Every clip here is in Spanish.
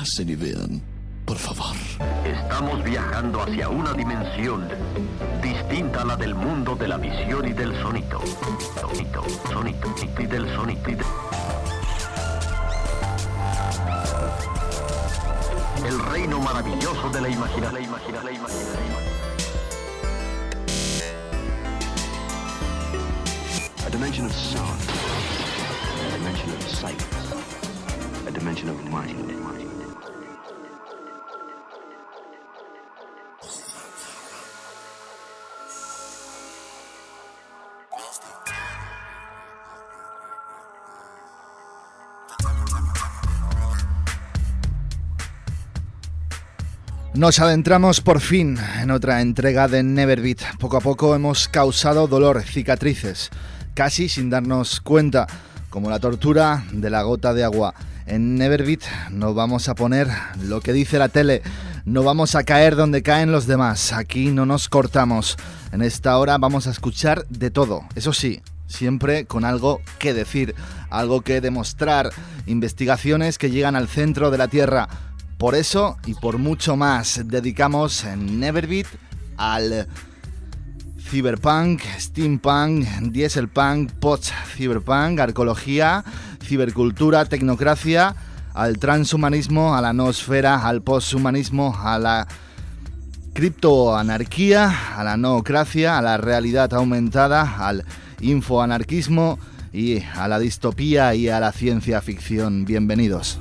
pasen y. Por favor. Estamos viajando hacia una dimensión distinta a la del mundo de la visión y del sonido. Sonido, sonido y del sonido. El reino maravilloso de la imaginación. La imaginación, la imaginación. A dimension of sound. A dimension of sight. A dimension of mind. Nos adentramos por fin en otra entrega de Neverbeat. Poco a poco hemos causado dolor, cicatrices, casi sin darnos cuenta, como la tortura de la gota de agua. En Neverbeat no vamos a poner lo que dice la tele, no vamos a caer donde caen los demás. Aquí no nos cortamos. En esta hora vamos a escuchar de todo. Eso sí, siempre con algo que decir, algo que demostrar, investigaciones que llegan al centro de la Tierra por eso y por mucho más dedicamos Neverbeat al cyberpunk, steampunk, dieselpunk, post-cyberpunk, arqueología, cibercultura, tecnocracia, al transhumanismo, a la noosfera, al posthumanismo, a la criptoanarquía, a la noocracia, a la realidad aumentada, al infoanarquismo y a la distopía y a la ciencia ficción. Bienvenidos.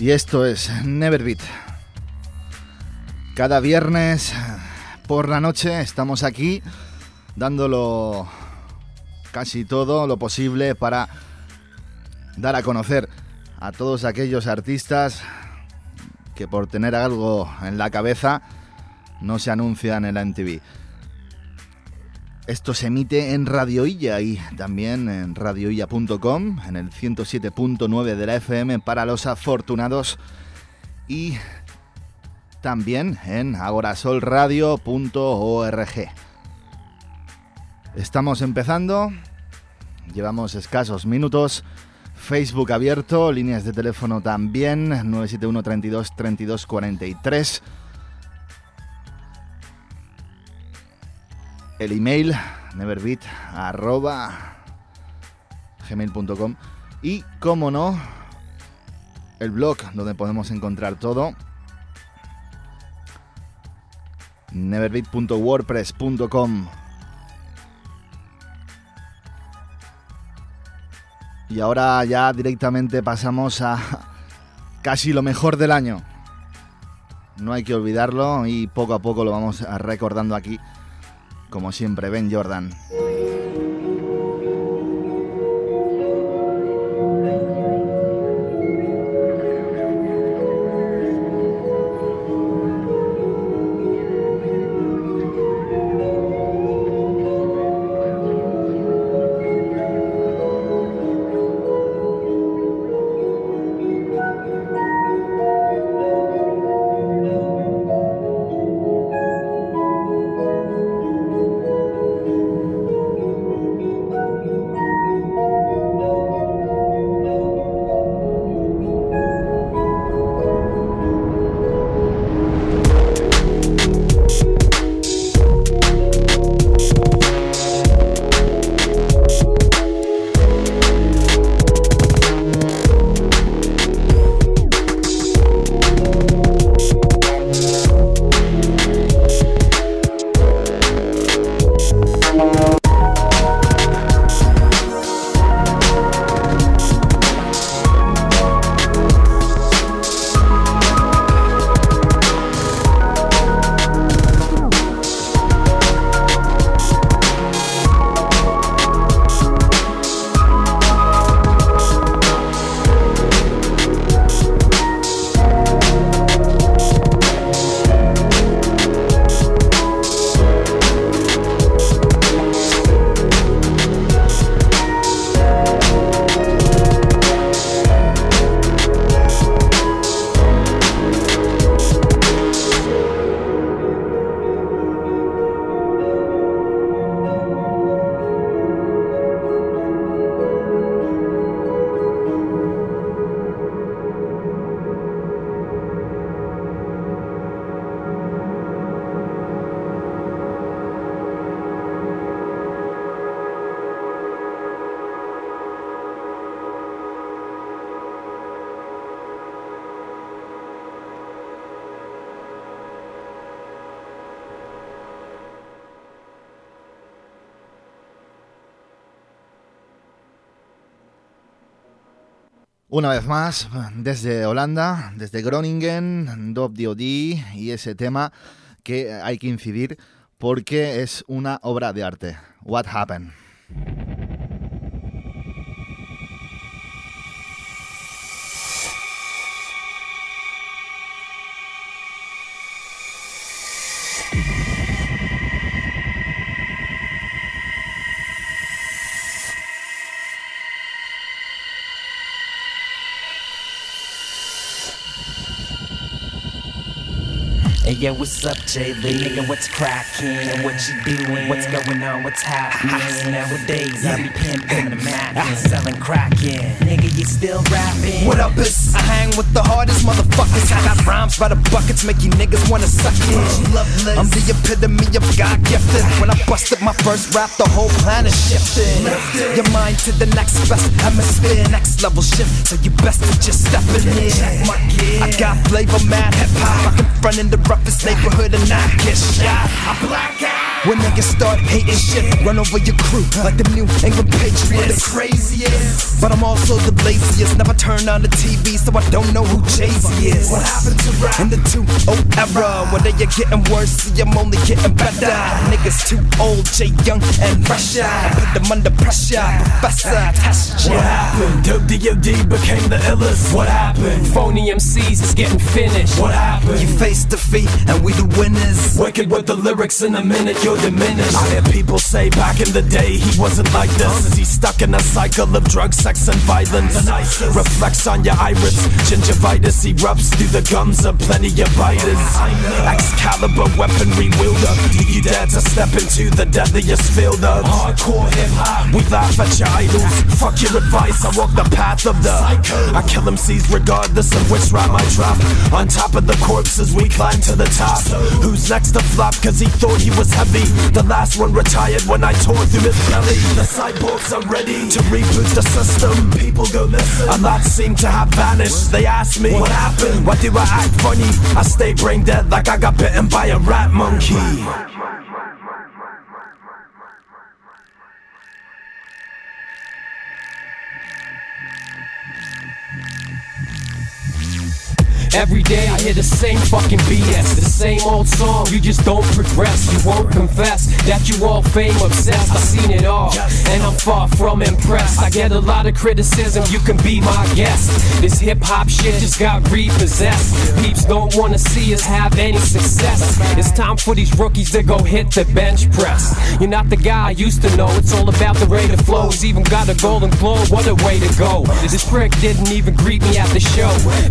Y esto es Neverbeat. Cada viernes por la noche estamos aquí dándolo casi todo lo posible para dar a conocer a todos aquellos artistas que por tener algo en la cabeza no se anuncian en la MTV. Esto se emite en Radio Illa y también en radioilla.com, en el 107.9 de la FM para los afortunados y también en agorasolradio.org. Estamos empezando, llevamos escasos minutos. Facebook abierto, líneas de teléfono también, 971 32 32 43. El email neverbeat.gmail.com y, como no, el blog donde podemos encontrar todo. neverbeat.wordpress.com Y ahora ya directamente pasamos a casi lo mejor del año. No hay que olvidarlo y poco a poco lo vamos recordando aquí como siempre, Ben Jordan. Una vez más, desde Holanda, desde Groningen, Dop DOD y ese tema que hay que incidir porque es una obra de arte. What Happened. Yo, what's up, Jay Lee? Nigga, what's crackin'? What you doing? What's going on? What's happening? Nowadays, I be pimpin' the Mac selling crackin'. Nigga, you still rapping? What up, is I hang with the hardest motherfuckers. I got rhymes by the buckets, make you niggas wanna suck it. I'm the epitome of God gifted. When I busted my first rap, the whole planet shifted. Your mind to the next best hemisphere, next level shift. So you best to just step in here. I got flavor, mad hip hop. I can front in the roughest neighborhood and I get shot. I black. When niggas start hating shit, run over your crew like the New England Patriots. The craziest, but I'm also the laziest. Never turn on the TV, so I don't know who Jay Z is. What happened to rap in the 2 era? When they are getting worse, see I'm only getting better. Niggas too old, Jay Young and fresher. I put them under pressure, Professor test ya. What happened? Dope DOD became the illest. What happened? Phony MCs is getting finished. What happened? You face defeat, and we the winners. Wicked with the lyrics in a minute, you're diminished. I hear people say back in the day he wasn't like this. Is he stuck in a cycle of drugs, sex, and violence? Reflects on your iris. Gingivitis erupts through the gums of plenty of biters. Excalibur weaponry wielder. Do you dare to step into the deadliest field of hardcore hip hop? We laugh at your idols. Fuck your advice, I walk the path of the I kill MCs regardless of which rhyme I drop. On top of the corpses, we climb to the top. Who's next to flop? Cause he thought he was heavy. The last one retired when I tore through his belly. The cyborgs are ready to reboot the system. People go listen. A lot seem to have vanished. They ask me, What happened? Why do I act funny? I stay brain dead like I got bitten by a rat monkey. Every day I hear the same fucking BS, the same old song. You just don't progress. You won't confess that you all fame obsessed. I've seen it all, and I'm far from impressed. I get a lot of criticism. You can be my guest. This hip hop shit just got repossessed. Peeps don't wanna see us have any success. It's time for these rookies to go hit the bench press. You're not the guy I used to know. It's all about the rate of flow. He's even got a golden globe. What a way to go. This prick didn't even greet me at the show.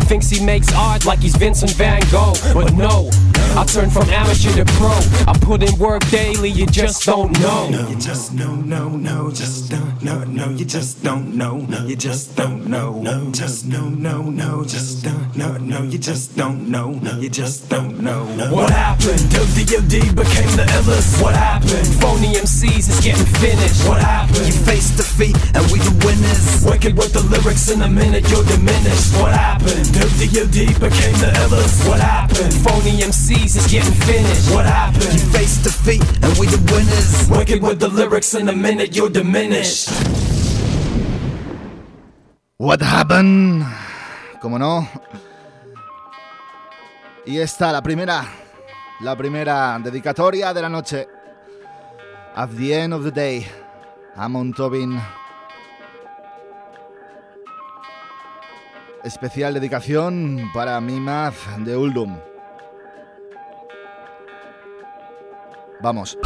Thinks he makes art like he's Vincent Van Gogh. But no, I turned from amateur to pro. I put in work daily, you just don't know. You just no, no, no, just don't, no, no, you just don't know. You just don't know. No, just no, no, no, just don't, no, no, you just don't know. You just don't know. What happened? Dope became the illest. What happened? Phony MCs is getting finished. What happened? You face defeat, and we the winners. Wicked with the lyrics in a minute, you're diminished. What happened? Dope DOD became the illest. What happened? Phony MCs is getting finished. What happened? You face defeat, and we the winners. Wicked with the lyrics in a minute, you're diminished. What happened? Como no. Y esta, la primera, la primera dedicatoria de la noche. At the end of the day, Amon Tobin. Especial dedicación para Mimaz de Uldum. Vamos.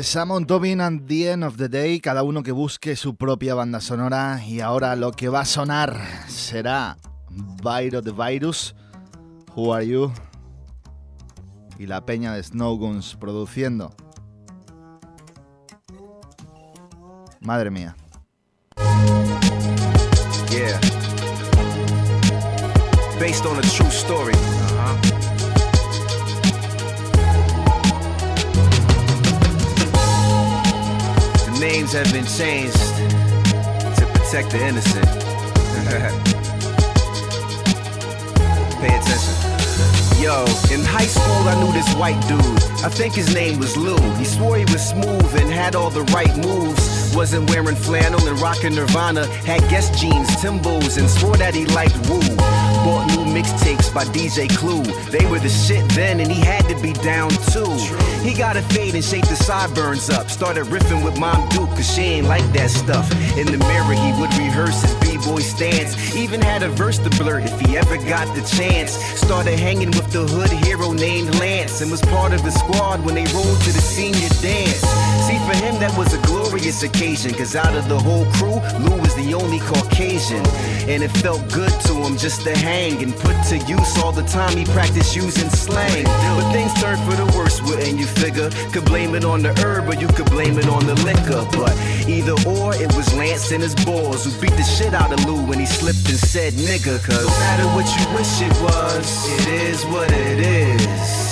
Es Samon Tobin and the End of the Day, cada uno que busque su propia banda sonora y ahora lo que va a sonar será Viro the Virus, Who Are You y la peña de Snowguns produciendo. Madre mía. Yeah. Based on a true story. The names have been changed to protect the innocent. Pay attention. Yo, in high school I knew this white dude. I think his name was Lou. He swore he was smooth and had all the right moves. Wasn't wearing flannel and rocking Nirvana. Had Guess jeans, Timbos, and swore that he liked Woo. Bought new mixtapes by DJ Clue. They were the shit then, and he had to be down too. He got a fade and shaped the sideburns up. Started riffing with Mom Duke, cause she ain't like that stuff. In the mirror, he would rehearse his b-boy stance. Even had a verse to blurt he ever got the chance. Started hanging with the hood hero named Lance, and was part of the squad when they rolled to the senior dance. See, for him, that was a glorious occasion, cause out of the whole crew, Lou was the only Caucasian. And it felt good to him just to hang and put to use all the time he practiced using slang. But things turned for the worse, wouldn't you figure? Could blame it on the herb, or you could blame it on the liquor. But either or, it was Lance and his boys who beat the shit out of Lou when he slipped and said nigga. Cause no matter what you wish it was, it is what it is.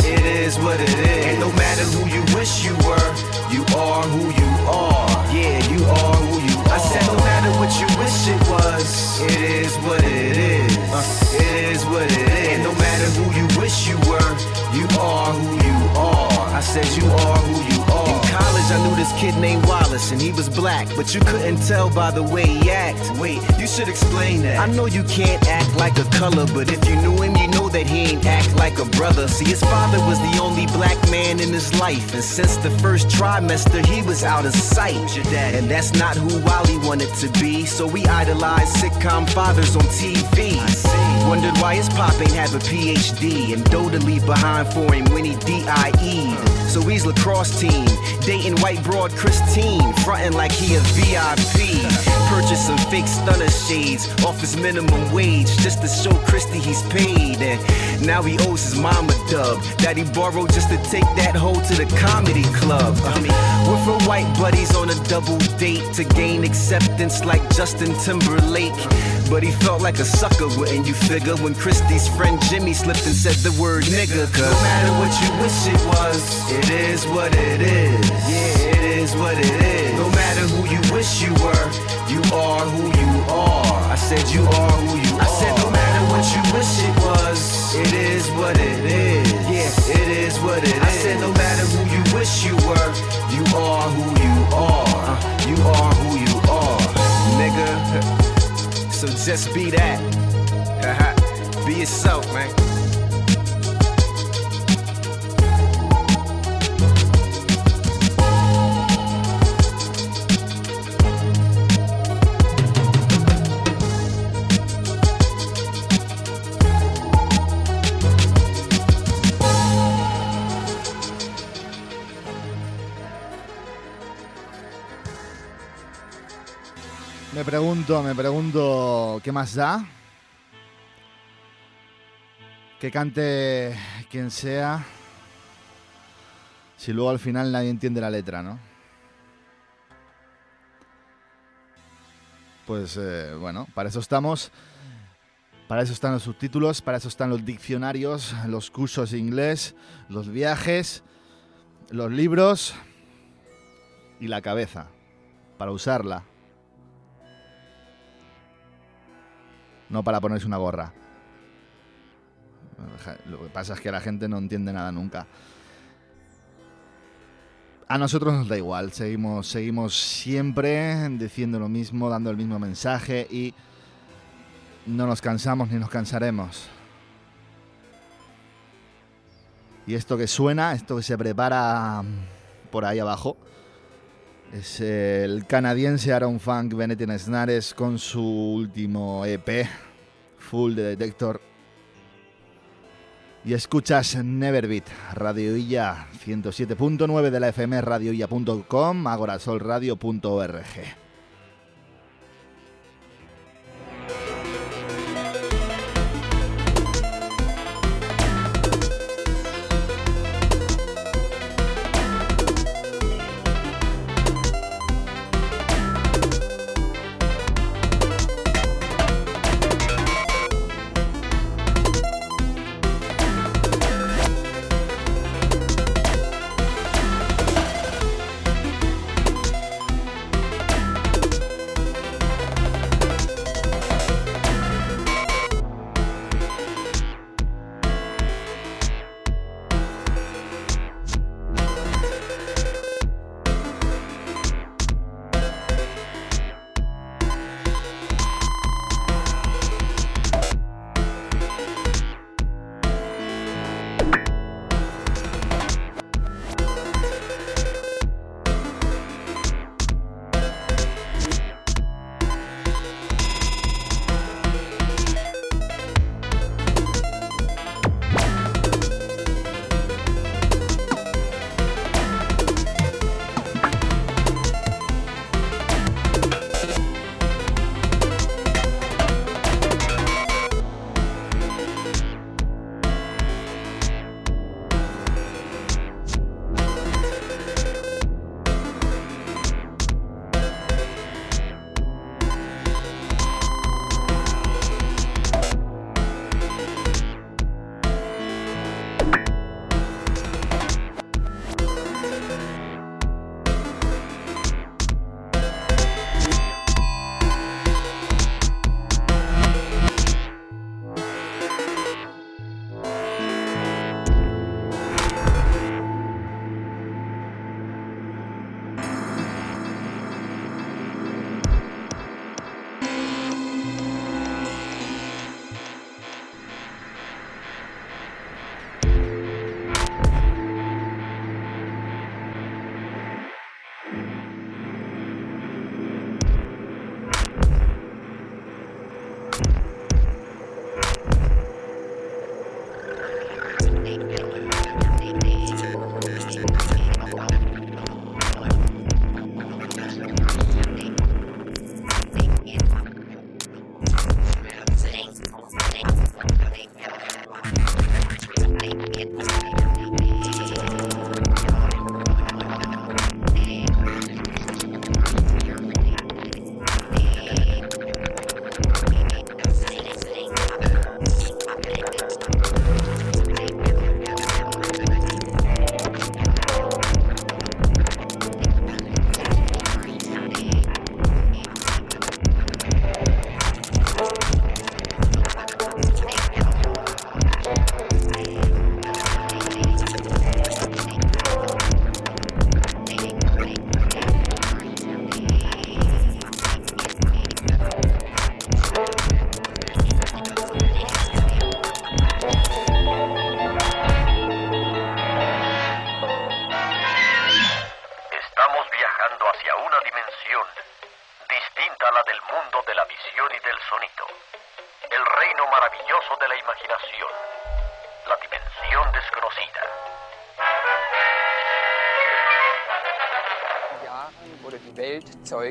It is what it is. And no matter who you wish you were, you are who you are. Yeah, you are who you are. I said no matter what you wish it was, it is what it is. It is what it is. And no matter who you wish you were, you are who you are. I said you are who you this kid named Wallace, and he was black, but you couldn't tell by the way he act. Wait, you should explain that. I know you can't act like a color, but if you knew him, you know that he ain't act like a brother. See, his father was the only black man in his life, and since the first trimester, he was out of sight. And that's not who Wally wanted to be, so we idolized sitcom fathers on TV. Wondered why his pop ain't have a PhD and dough to leave behind for him when he DIE'd. So he's lacrosse team, dating white broad Christine, frontin' like he a VIP. Purchase some fake stunner shades off his minimum wage just to show Christy he's paid. And now he owes his mama dub that he borrowed just to take that hoe to the comedy club. With her white buddies on a double date to gain acceptance like Justin Timberlake. But he felt like a sucker, wouldn't you figure? When Christie's friend Jimmy slipped and said the word nigga. Cause no matter what you wish it was, it is what it is. Yeah, it is what it is. No matter who you wish you were, you are who you are. I said you are who you are. I said no matter what you wish it was, it is what it is. Yeah, it is what it is. I said no matter who you wish you were, you are who you are. Uh, you are who you are, nigga. So just be that. be yourself, man. Pregunto, me pregunto, ¿qué más da? Que cante quien sea, si luego al final nadie entiende la letra, ¿no? Pues eh, bueno, para eso estamos. Para eso están los subtítulos, para eso están los diccionarios, los cursos de inglés, los viajes, los libros y la cabeza, para usarla. No para ponerse una gorra. Lo que pasa es que la gente no entiende nada nunca. A nosotros nos da igual, seguimos, seguimos siempre diciendo lo mismo, dando el mismo mensaje y no nos cansamos ni nos cansaremos. Y esto que suena, esto que se prepara por ahí abajo, es el canadiense Aaron Funk Benetton Snares con su último EP, Full de Detector. y escuchas Neverbeat, Radio Illa 107.9 de la FM, radioilla.com, agorasolradio.org.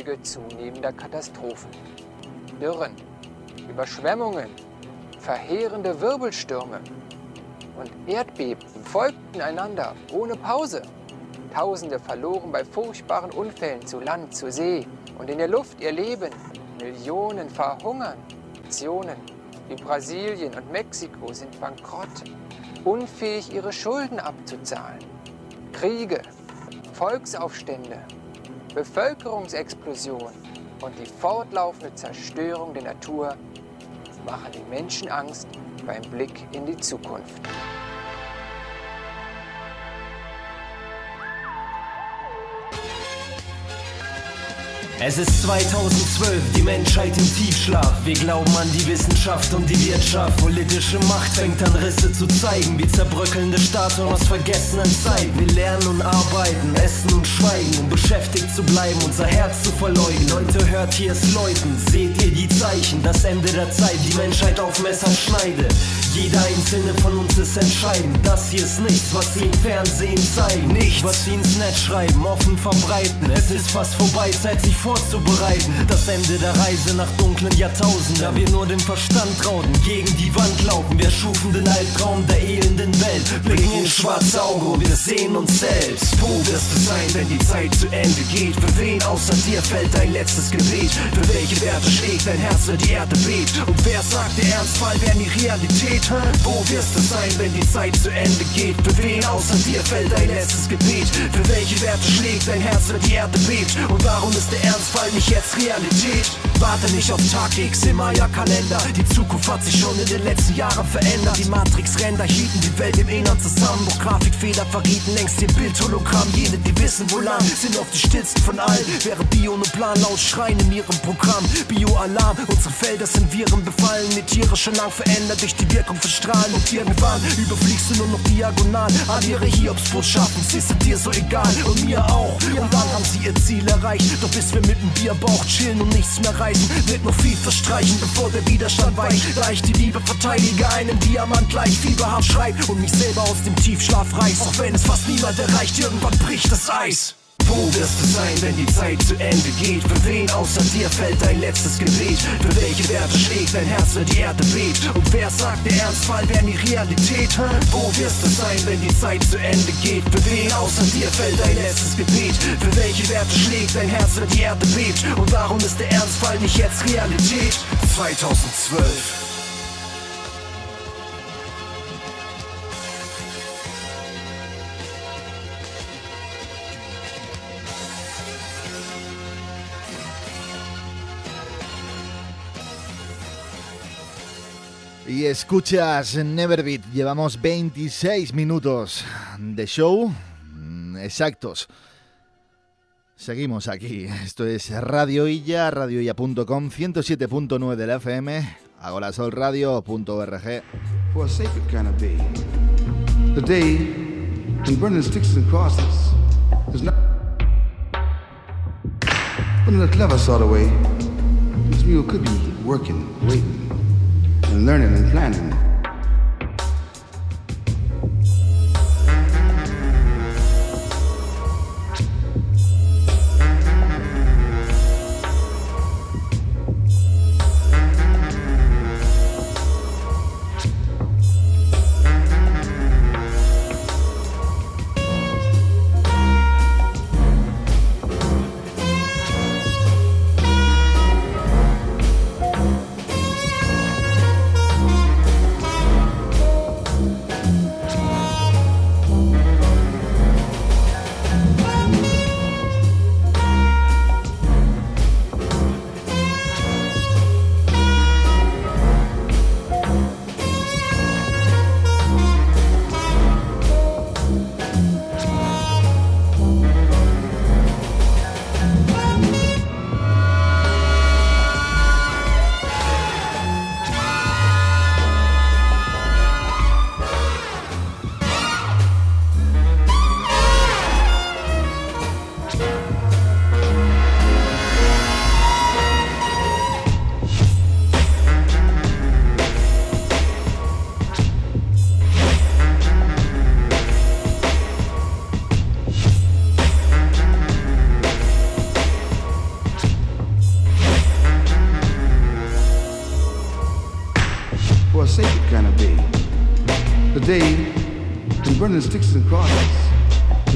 Zeuge zunehmender Katastrophen. Dürren, Überschwemmungen, verheerende Wirbelstürme und Erdbeben folgten einander ohne Pause. Tausende verloren bei furchtbaren Unfällen zu Land, zu See und in der Luft ihr Leben. Millionen verhungern. Nationen wie Brasilien und Mexiko sind bankrott, unfähig ihre Schulden abzuzahlen. Kriege, Volksaufstände, Bevölkerungsexplosion und die fortlaufende Zerstörung der Natur machen den Menschen Angst beim Blick in die Zukunft. Es ist 2012, die Menschheit im Tiefschlaf. Wir glauben an die Wissenschaft und die Wirtschaft. Politische Macht fängt an Risse zu zeigen, wie zerbröckelnde Statuen aus vergessenen Zeit. Wir lernen und arbeiten, essen und schweigen, um beschäftigt zu bleiben, unser Herz zu verleugnen. Leute, hört hier es läuten, seht ihr die Zeichen, das Ende der Zeit, die Menschheit auf Messer schneidet. Jeder einzelne von uns ist entscheidend. Das hier ist nichts, was sie im Fernsehen zeigen. Nichts, was sie ins Netz schreiben, offen verbreiten. Es ist fast vorbei, Zeit sich vorzubereiten. Das Ende der Reise nach dunklen Jahrtausenden. Da wir nur den Verstand trauten, gegen die Wand laufen. Wir schufen den Albtraum der elenden Welt. Blicken in schwarze Augen und wir sehen uns selbst. Wo wirst du sein, wenn die Zeit zu Ende geht? Für wen außer dir fällt dein letztes Gebet? Für welche Werte schlägt dein Herz, wenn die Erde bebt? Und wer sagt, der Ernstfall wäre die Realität? Wo wirst du sein, wenn die Zeit zu Ende geht? Für wen außer dir fällt dein letztes Gebet? Für welche Werte schlägt dein Herz, wenn die Erde bebt? Und warum ist der Ernstfall nicht jetzt Realität? Warte nicht auf Tag X im Maya-Kalender. Die Zukunft hat sich schon in den letzten Jahren verändert. Die Matrix-Ränder hielten die Welt im Innern zusammen. Doch Grafikfehler verrieten längst ihr Bildhologramm. Jene, die wissen, wo lang, sind auf die stillsten von allen. Während Bio und Plan laut schreien in ihrem Programm. Bio-Alarm, unsere Felder sind Viren befallen. Die Tiere schon lang verändert durch die Wirkung von Strahlen. Und irgendwann überfliegst du nur noch diagonal. All ihre Hiobsbotschaften, sie sind dir so egal. Und mir auch. Und dann haben sie ihr Ziel erreicht. Doch bis wir mit dem Bierbauch chillen und nichts mehr reißen, wird noch viel verstreichen, bevor der Widerstand weicht. Da ich die Liebe verteidige, einem Diamant gleich fieberhaft schreit und mich selber aus dem Tiefschlaf reiß. Auch wenn es fast niemand erreicht, irgendwann bricht das Eis. Wo wirst du sein, wenn die Zeit zu Ende geht? Für wen außer dir fällt dein letztes Gebet? Für welche Werte schlägt dein Herz, wenn die Erde bebt? Und wer sagt, der Ernstfall wäre die Realität? Wo wirst du sein, wenn die Zeit zu Ende geht? Für wen außer dir fällt dein letztes Gebet? Für welche Werte schlägt dein Herz, wenn die Erde bebt? Und warum ist der Ernstfall nicht jetzt Realität? 2012 Y escuchas Neverbeat, llevamos 26 minutos de show mm, exactos. Seguimos aquí, esto es Radio Illa, radioilla.com, 107.9 de la FM, agorasolradio.org. For a sacred kind of day, the day when burning sticks and crosses is not. But in a clever sort of way, this mule could be working, waiting learning and planning.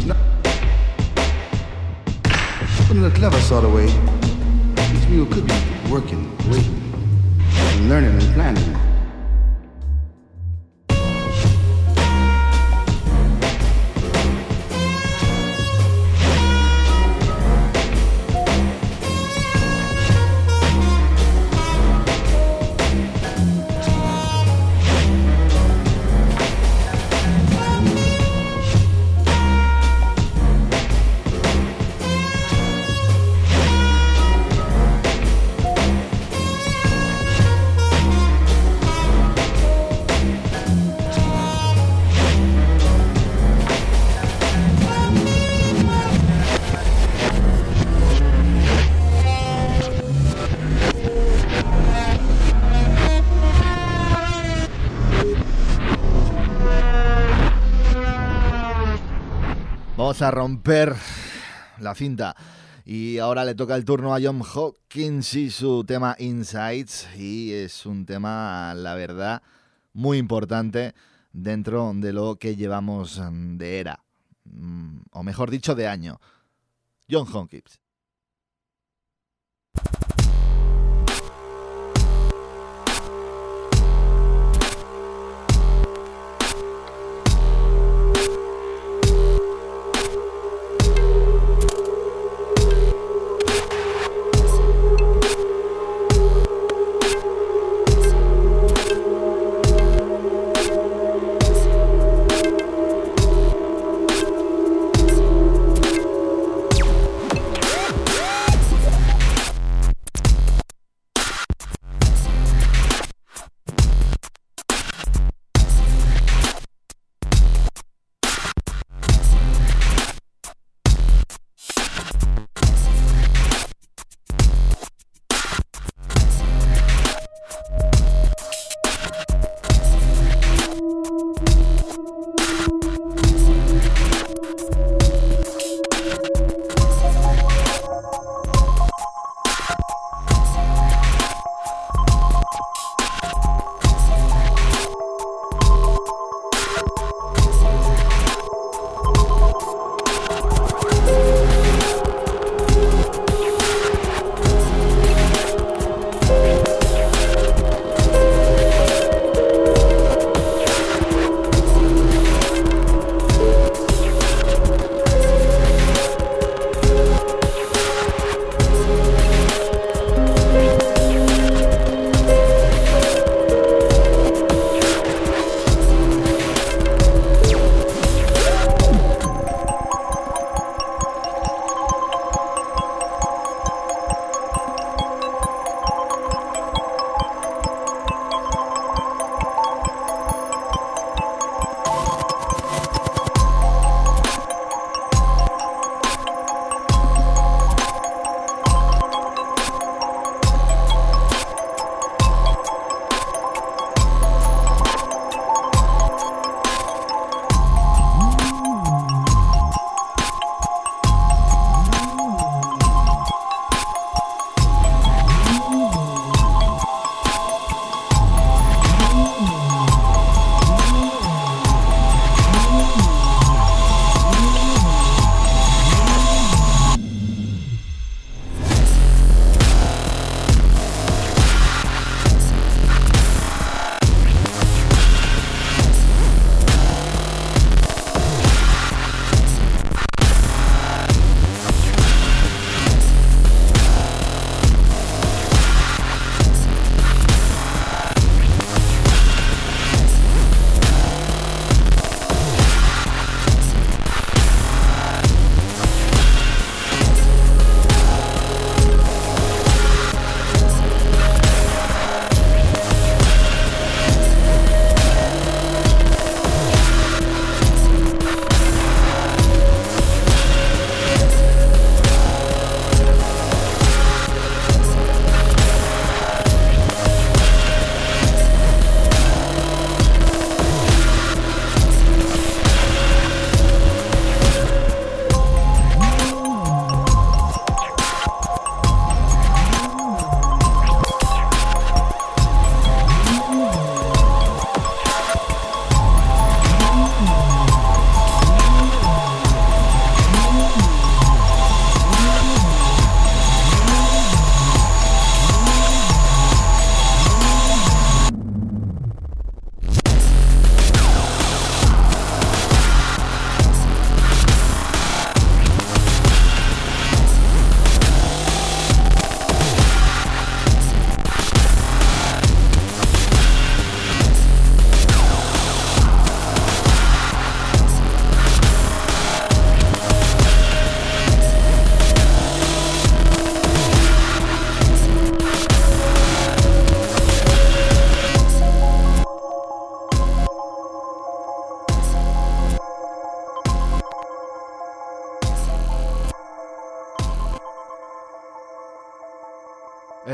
Not. But in a clever sort of way, this mule could be working, waiting, and learning and planning. Romper la cinta. Y ahora le toca el turno a John Hawkins y su tema Insights. Y es un tema, la verdad, muy importante dentro de lo que llevamos de era. Mm, o mejor dicho, de año. John Hawkins.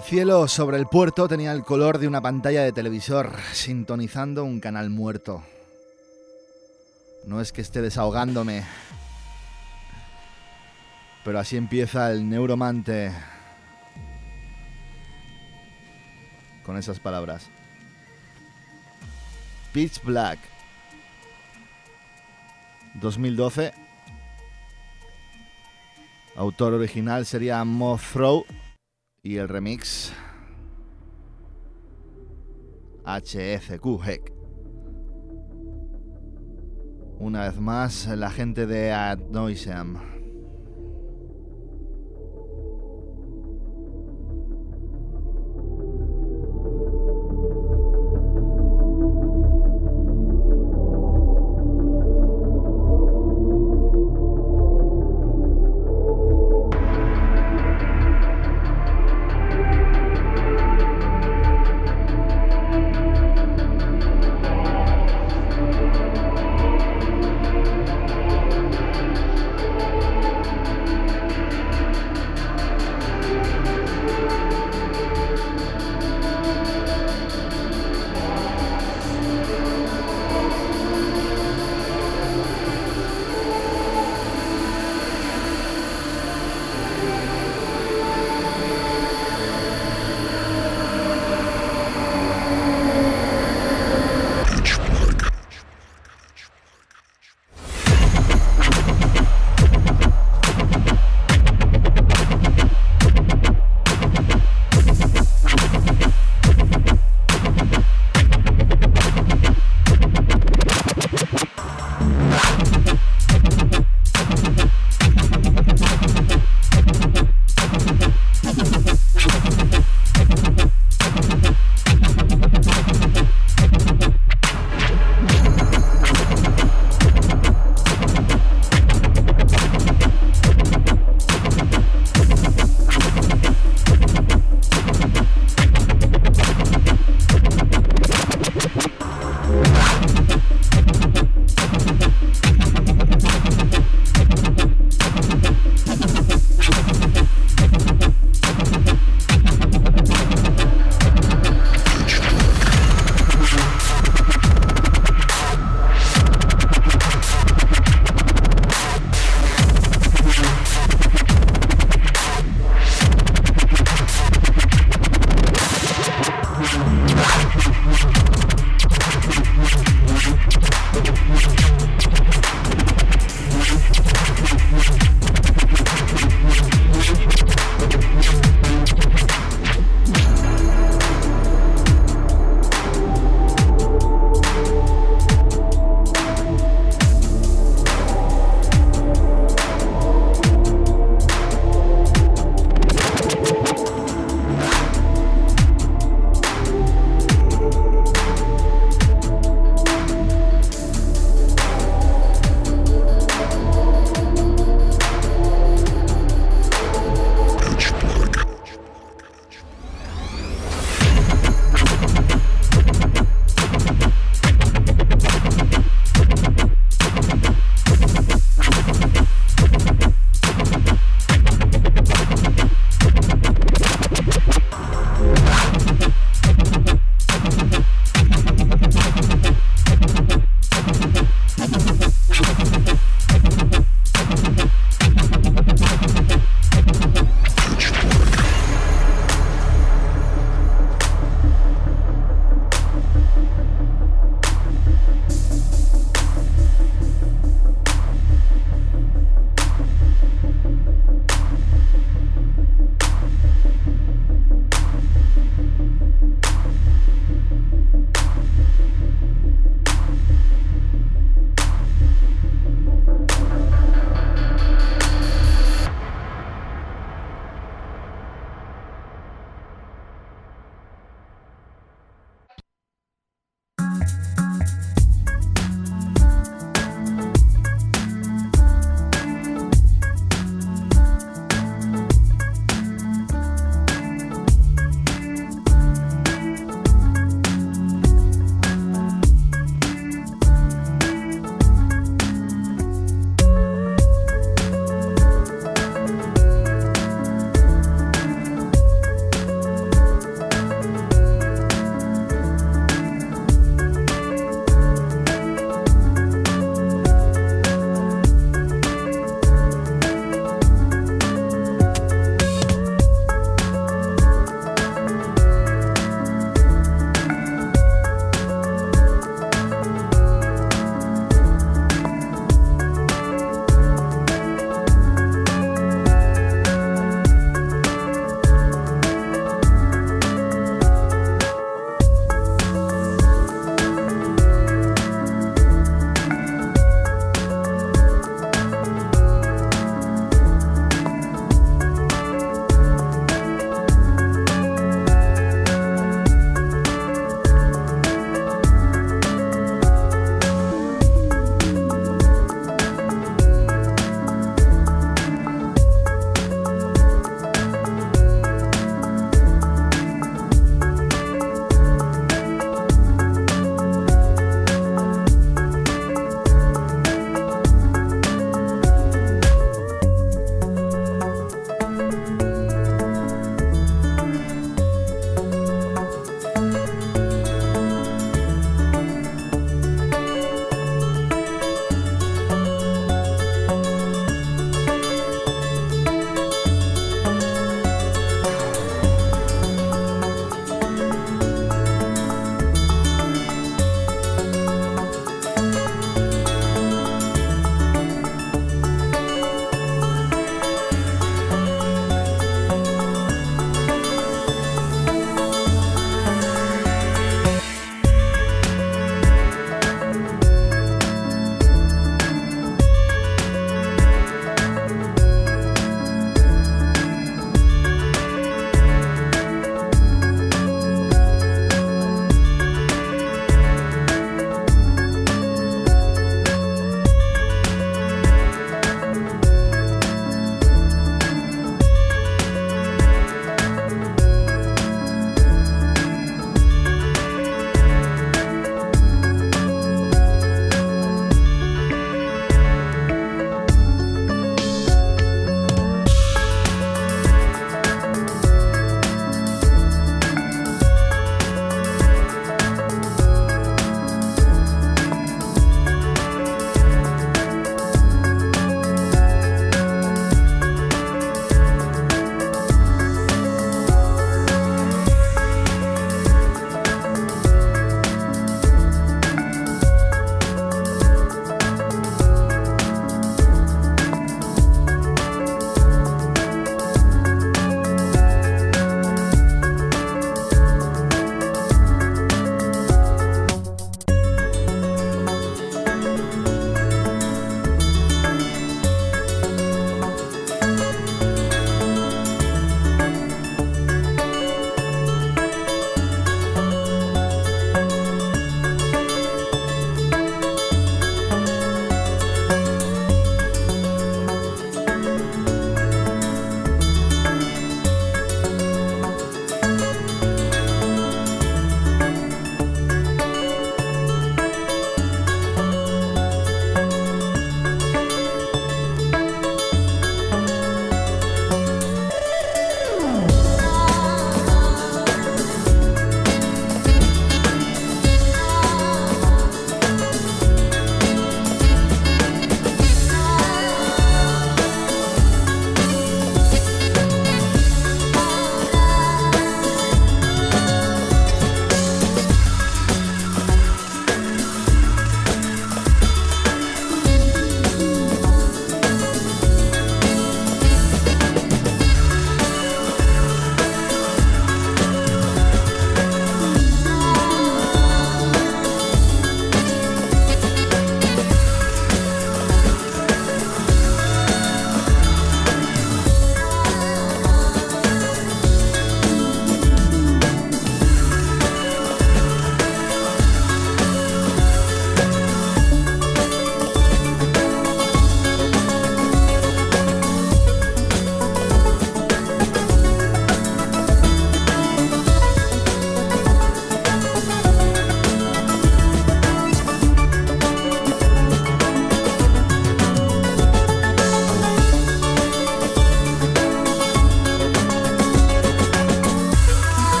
El cielo sobre el puerto tenía el color de una pantalla de televisor, sintonizando un canal muerto. No es que esté desahogándome, Pero así empieza el neuromante. Con esas palabras. Pitch Black. 2012. Autor original sería Mothrow y el remix HFQ Heck. Una vez más, la gente de Ad Noisem.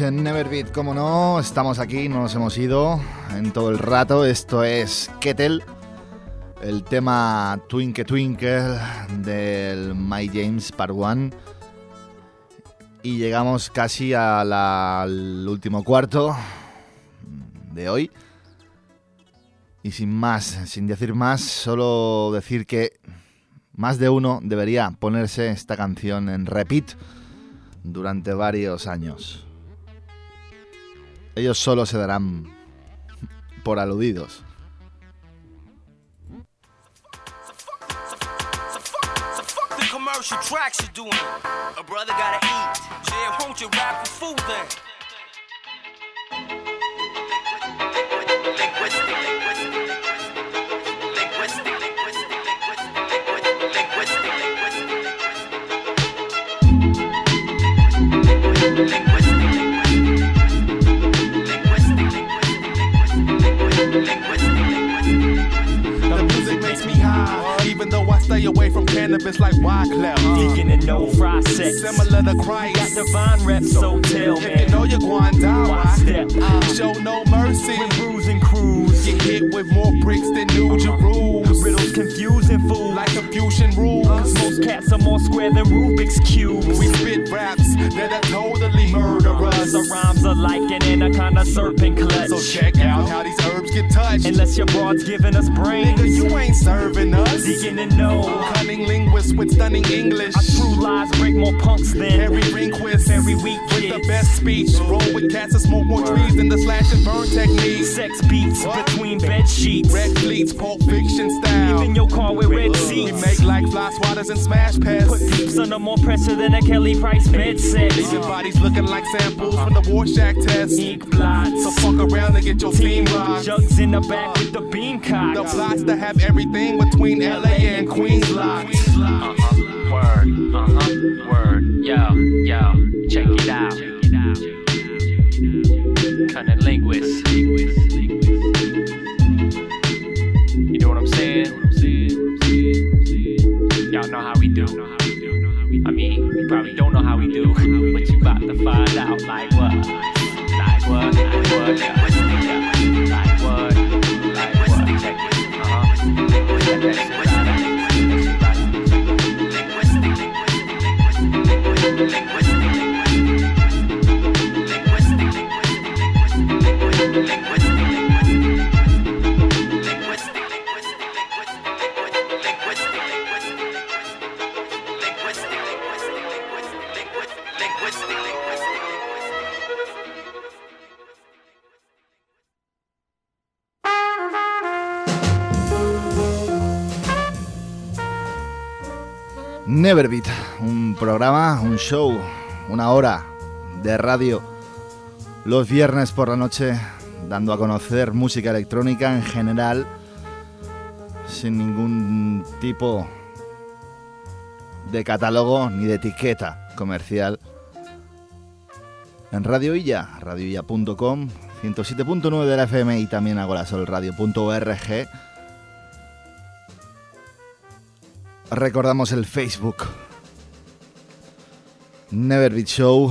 En Neverbeat, como no, estamos aquí, no nos hemos ido en todo el rato. Esto es Kettle, el tema Twinkle Twinkle del My James Part 1. Y llegamos casi al último cuarto de hoy. Y sin más, sin decir más, solo decir que más de uno debería ponerse esta canción en repeat durante varios años. Ellos solo se darán por aludidos. Stay away from cannabis like Wyclef. Deacon and no fry sex. Similar to Christ. Got divine reps, so tell me. If you know you're going down, why step? Uh, show no mercy. When bruising crews. Get hit with more bricks than New Jerusalem. Riddles confusing fools. Like confusion rules. Cause most cats are more square than Rubik's Cubes. We spit raps that are totally murderous. The rhymes are like an anaconda serpent clutch. So check out how these herbs get touched. Unless your broad's giving us brains. Nigga, you ain't serving us. Deacon and no. Cunning linguist with stunning English. Our true lies break more punks than Harry Rehnquist. Every weak With the best speech. Roll with cats and smoke more trees than the slash and burn technique. Sex beats what? between bed sheets. Red fleets, Pulp Fiction style. Leaving your car with red seats. We make like fly swatters and smash pads. Put peeps under more pressure than a Kelly Price bed set. Leaving bodies looking like samples from the Warshak test. Ink blots. So fuck around and get your team rocked. Jugs in the back with the beam cock. The plots to have everything between LA and Queens locked. Uh-huh. Word, uh-huh, word. Yo, yo, check it out. Show, una hora de radio los viernes por la noche dando a conocer música electrónica en general sin ningún tipo de catálogo ni de etiqueta comercial en Radio Illa, radioilla.com, 107.9 de la FM y también agorasolradio.org. Recordamos el Facebook. Neverbeat Show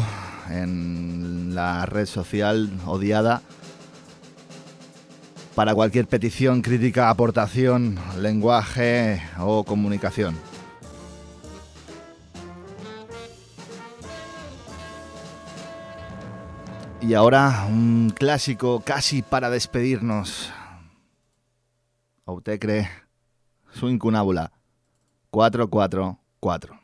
en la red social odiada para cualquier petición, crítica, aportación, lenguaje o comunicación. Y ahora un clásico casi para despedirnos. ¿A usted cree? Su incunábula. 444.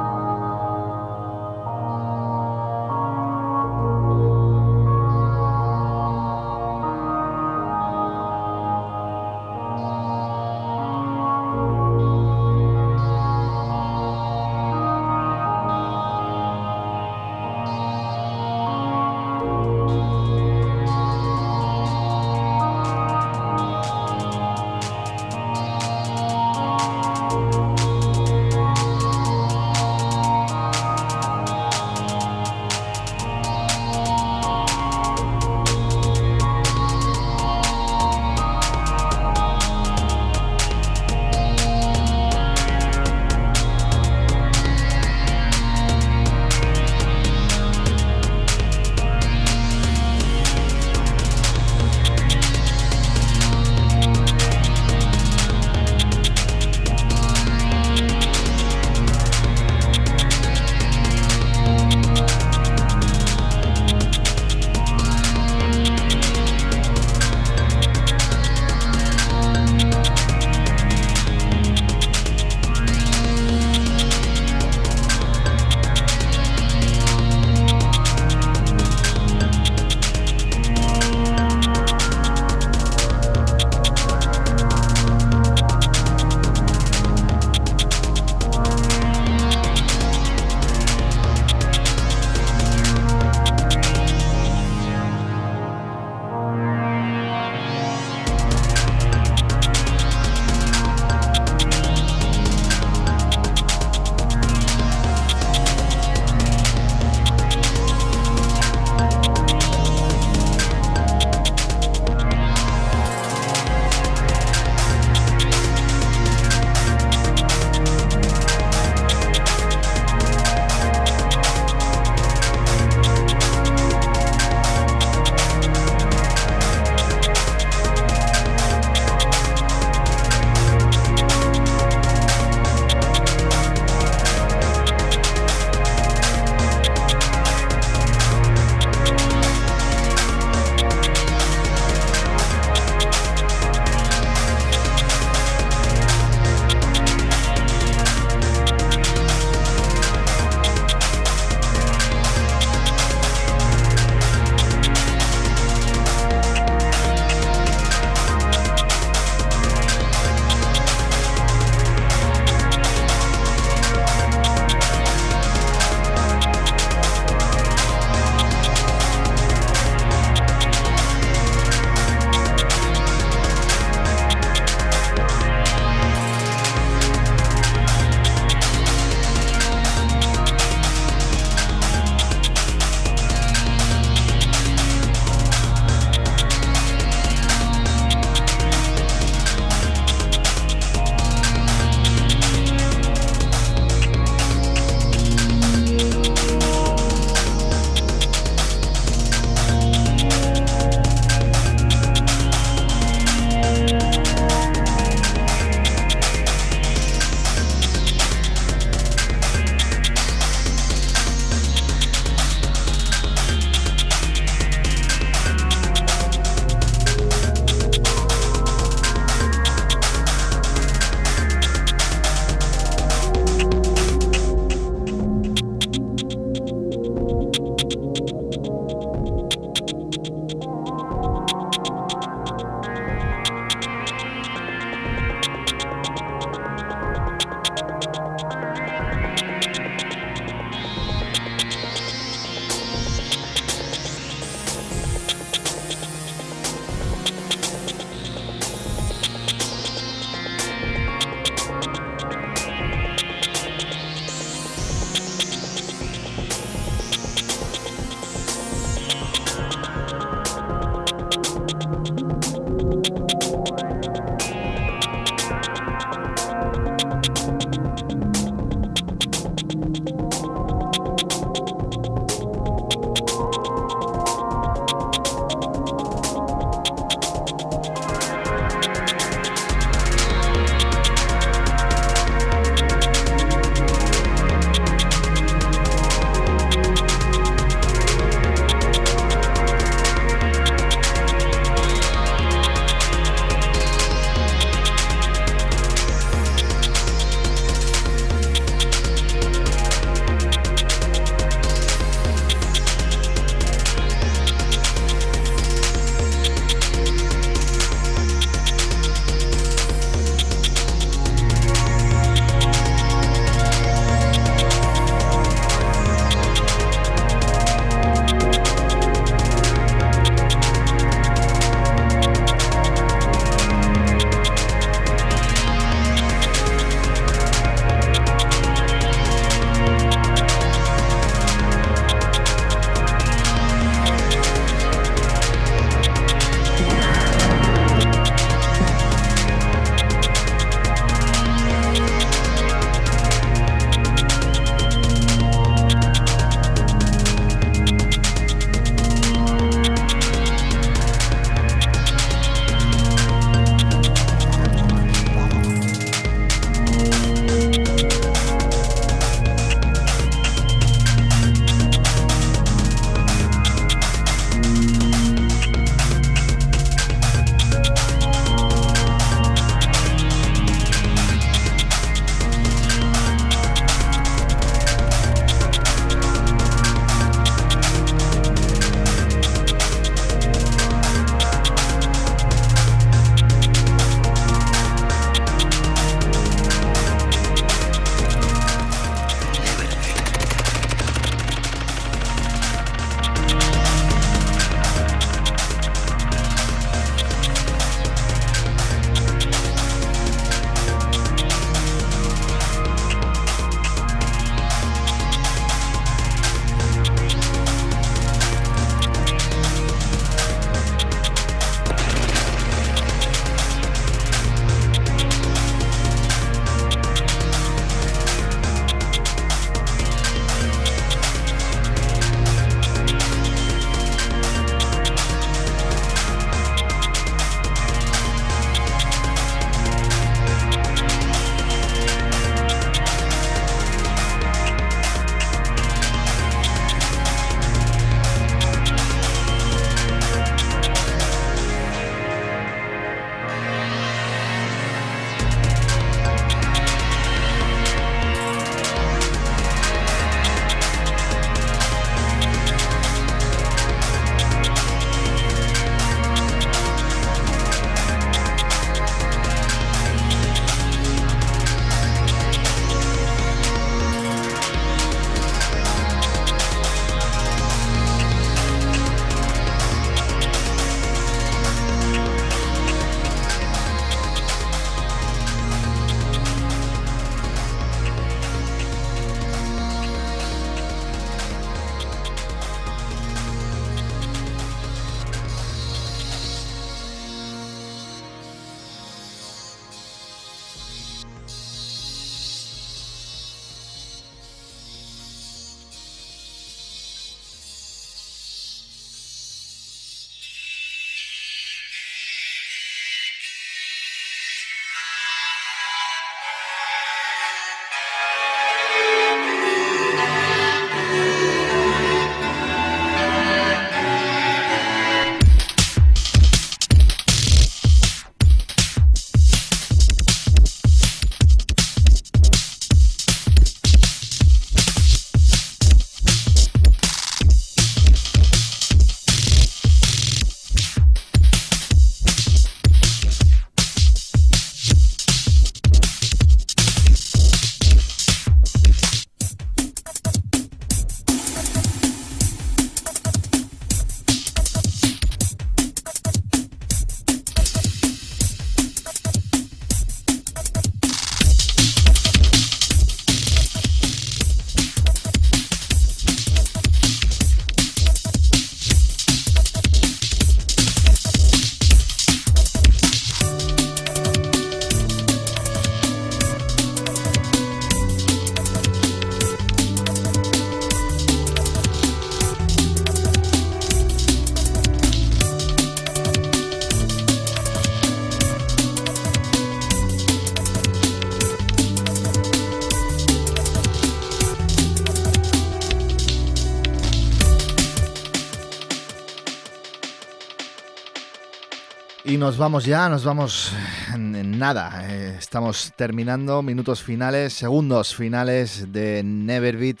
Nos vamos ya, nos vamos en, nada. Eh, estamos terminando, minutos finales, segundos finales de Neverbeat.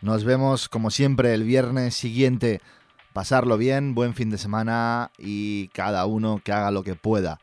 Nos vemos como siempre el viernes siguiente. Pasarlo bien, buen fin de semana y cada uno que haga lo que pueda.